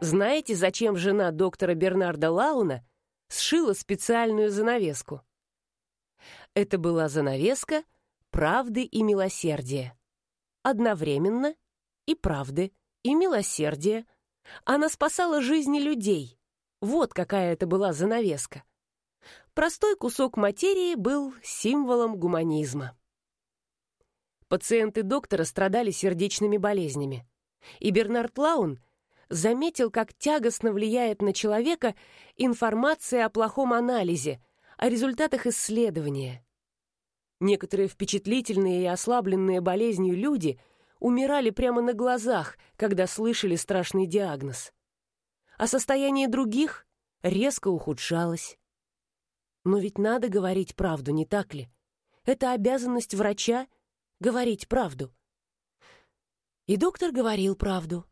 Знаете, зачем жена доктора Бернарда Лауна сшила специальную занавеску? Это была занавеска правды и милосердия. Одновременно и правды, и милосердия. Она спасала жизни людей. Вот какая это была занавеска. Простой кусок материи был символом гуманизма. Пациенты доктора страдали сердечными болезнями. И Бернард Лаун заметил, как тягостно влияет на человека информация о плохом анализе, о результатах исследования. Некоторые впечатлительные и ослабленные болезнью люди умирали прямо на глазах, когда слышали страшный диагноз. А состояние других резко ухудшалось. Но ведь надо говорить правду, не так ли? Это обязанность врача — говорить правду. И доктор говорил правду.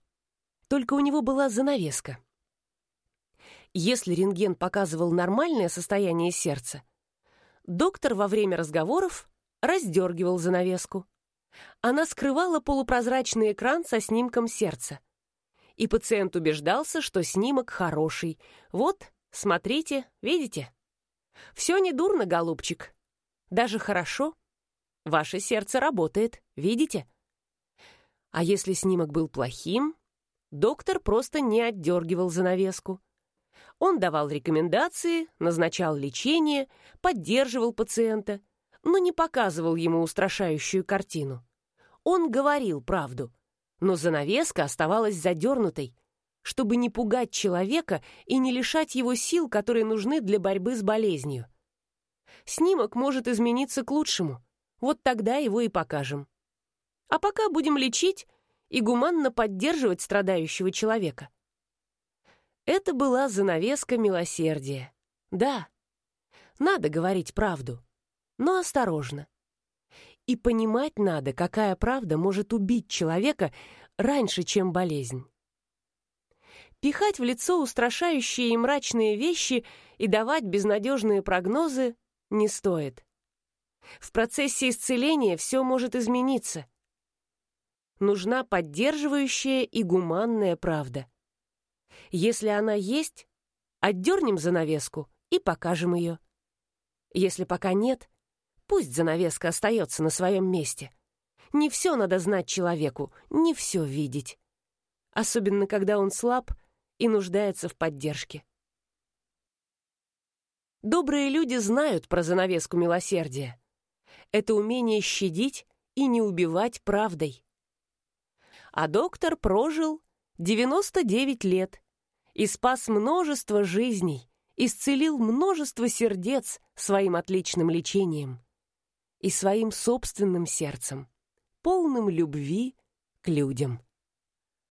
Только у него была занавеска. Если рентген показывал нормальное состояние сердца, доктор во время разговоров раздергивал занавеску. Она скрывала полупрозрачный экран со снимком сердца. И пациент убеждался, что снимок хороший. Вот, смотрите, видите? Все недурно, голубчик. Даже хорошо. Ваше сердце работает, видите? А если снимок был плохим, доктор просто не отдергивал занавеску. Он давал рекомендации, назначал лечение, поддерживал пациента, но не показывал ему устрашающую картину. Он говорил правду, но занавеска оставалась задернутой, чтобы не пугать человека и не лишать его сил, которые нужны для борьбы с болезнью. Снимок может измениться к лучшему. Вот тогда его и покажем. А пока будем лечить и гуманно поддерживать страдающего человека. Это была занавеска милосердия. Да, надо говорить правду, но осторожно. И понимать надо, какая правда может убить человека раньше, чем болезнь. Пихать в лицо устрашающие и мрачные вещи и давать безнадежные прогнозы не стоит. В процессе исцеления все может измениться. Нужна поддерживающая и гуманная правда. Если она есть, отдернем занавеску и покажем ее. Если пока нет, пусть занавеска остается на своем месте. Не все надо знать человеку, не все видеть. Особенно, когда он слаб и нуждается в поддержке. Добрые люди знают про занавеску милосердия. Это умение щадить и не убивать правдой. А доктор прожил 99 лет и спас множество жизней, исцелил множество сердец своим отличным лечением и своим собственным сердцем, полным любви к людям.